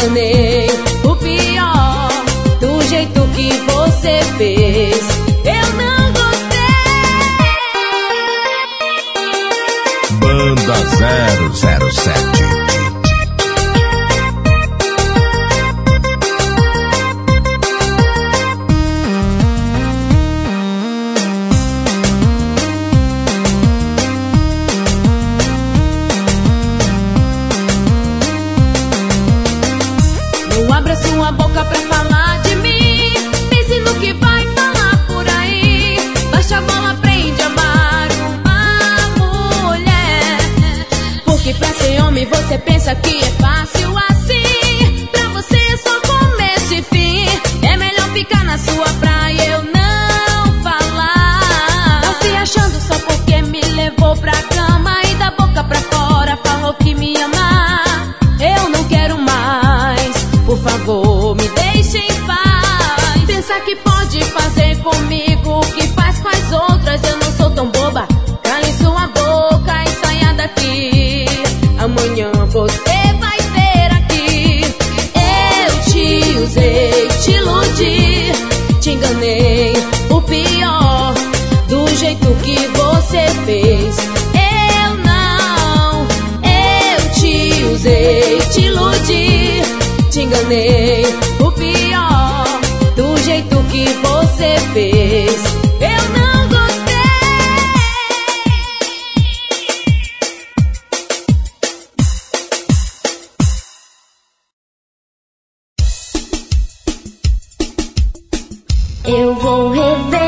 sertanejo. fácil assim. Pra você é só começo e fim. É melhor ficar na sua praia eu não falar. Não se achando só porque me levou pra cama e da boca pra fora falou que me ama. Eu não quero mais. Por favor, me deixe em paz. pensa que pode fazer comigo Eu vou rever.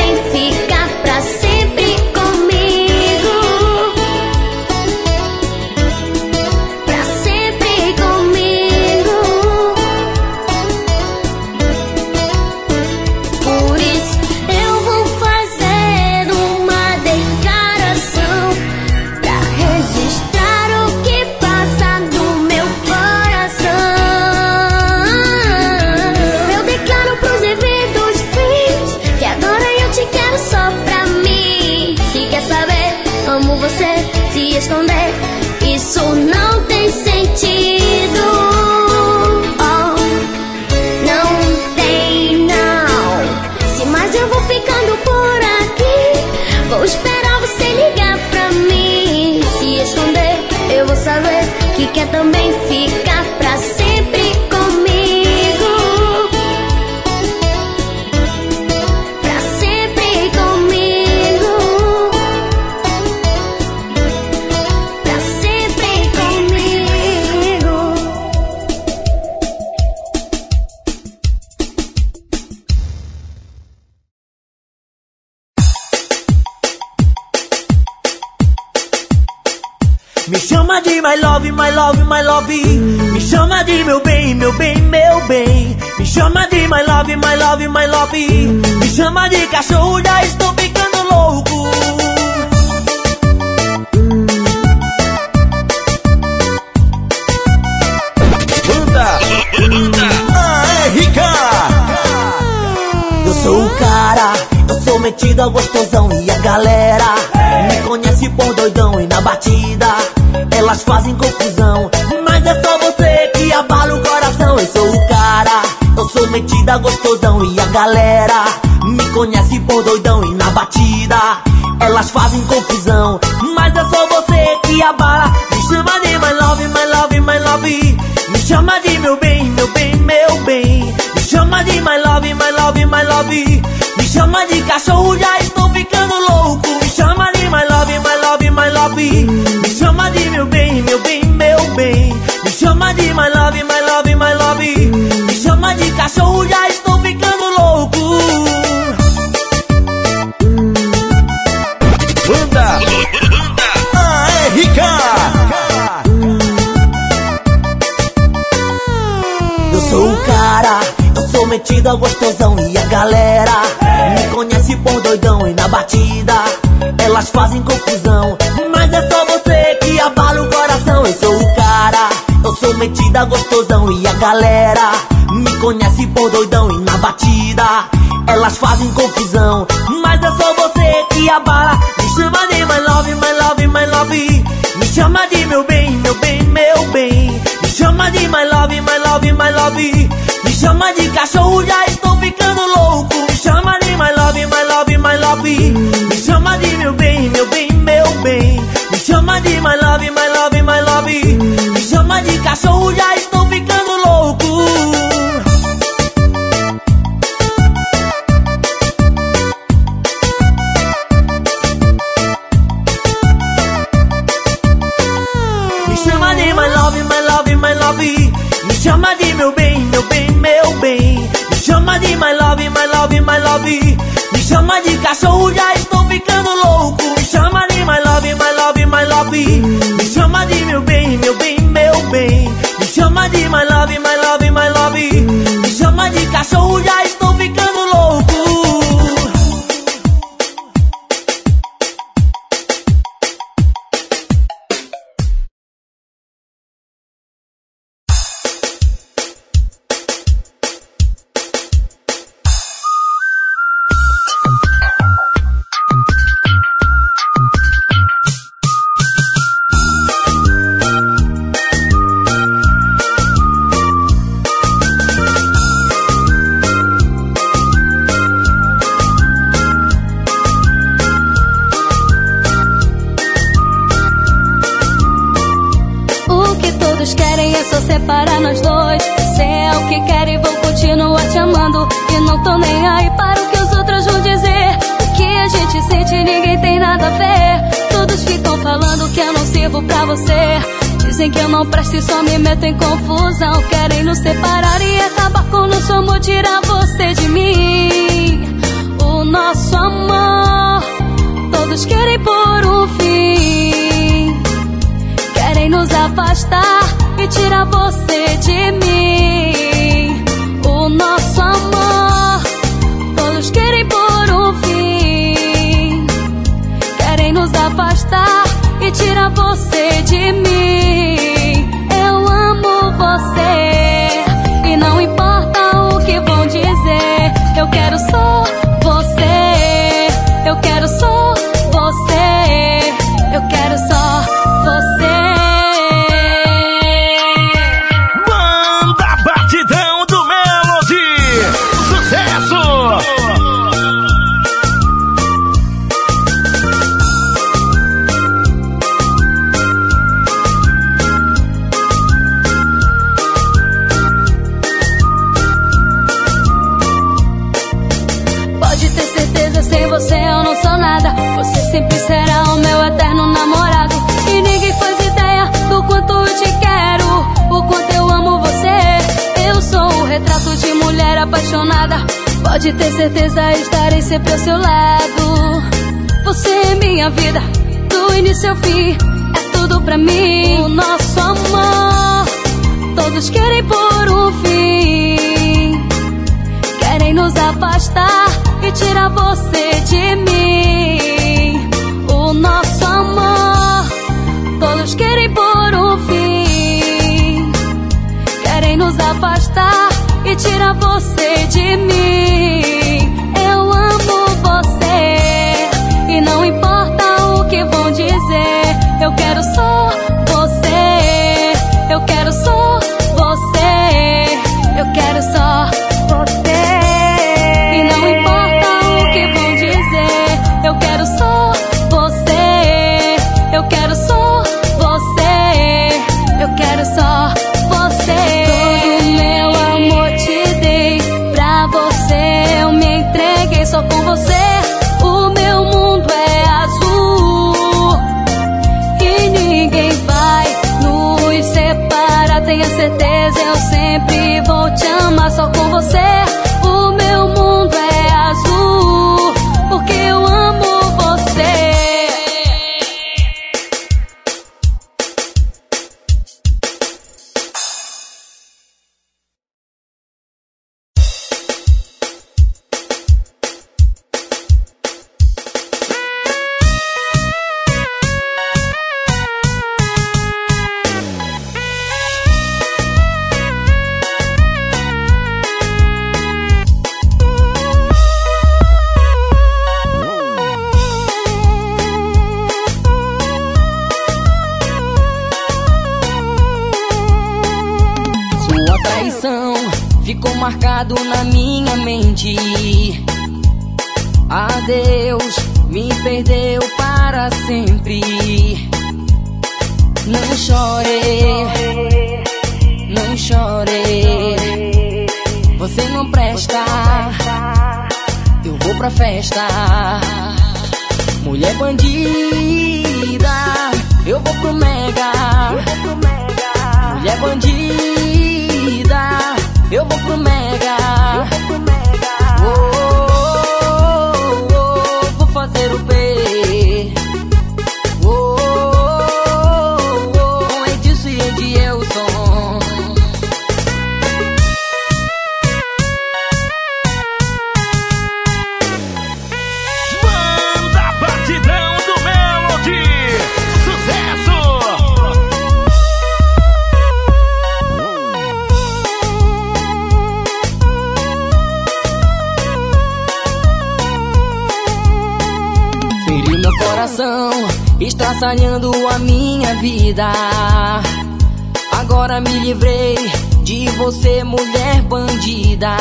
Também ficar my love, my love, my love. Me chama de meu bem, meu bem, meu bem. Me chama de my love, my love, my love. Me chama de cachorro, já estou ficando louco. Banda ARK. Eu sou o cara, eu sou metido a gostosão e a galera me conhece por doidão confusão, mas é só você que abala o coração. Eu sou o cara, eu sou metido a gostosão e a galera me conhece por doidão e na batida elas fazem confusão, mas é só você que abala. Me chama de my love, my love, my love. Me chama de meu bem, meu bem, meu bem. Me chama de my love, my love, my love. Me chama de cachorro, já estou love. Me chama de meu bem, meu bem, meu bem. Me chama de my love, my love, my love. Me chama de cachorro, já estou ficando louco. Banda ARK. Eu sou o cara, eu sou metido a gostosão e a galera me conhece por doidão e na batida elas fazem confusão, mas é só você que abala o coração. Eu sou o cara, eu sou metido a gostosão e a galera me conhece por doidão e na batida elas fazem confusão, mas é só você que abala. Me chama de my love, my love, my love. Me chama de meu bem, meu bem, meu bem. Me chama de my love, my love, my love. Me chama de cachorro, já chama de my love, my love, my love. Me chama de cachorro, já estou ficando louco. Me chama de my love, my love, my love. Me chama de meu bem, meu bem, meu bem. Me chama de my love, my love, my love. Me chama de cachorro, já estou bem. Me chama de my love, my love, my love. Me chama de cachorro, já Todos querem é só separar nós dois. Você é o que quer e vou continuar te amando. E não tô nem aí para o que os outros vão dizer. O que a gente sente ninguém tem nada a ver. Todos ficam falando que eu não sirvo pra você. Dizem que eu não presto e só me meto em confusão. Querem nos separar e acabar com o nosso amor, tirar você de mim. O nosso amor, todos querem por um fim afastar e tirar você de mim. O nosso amor, todos querem por um fim. Querem nos afastar e tirar você de mim. Eu amo você e não importa o que vão dizer. Eu quero só apaixonada. Pode ter certeza, estarei sempre ao seu lado. Você é minha vida, do início ao fim. É tudo pra mim. O nosso amor, todos querem por um fim. Querem nos afastar e tirar você de mim. O nosso amor, todos querem por um fim. Querem nos afastar e tirar você de mim. Ficou marcado na minha mente. Adeus, me perdeu para sempre. Não chore, não chore. Você não presta. Eu vou pra festa. Mulher bandida, estraçalhando a minha vida. Agora me livrei de você, mulher bandida.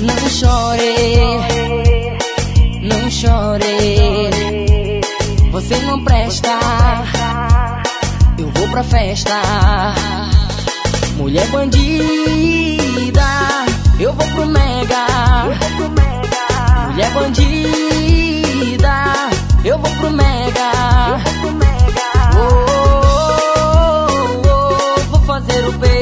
Não chore, não chore. Você não presta. Eu vou pra festa. Mulher bandida, eu vou pro mega. Mulher bandida eu vou pro Mega. Eu vou pro Mega. Oh, oh, oh, vou fazer o beijo.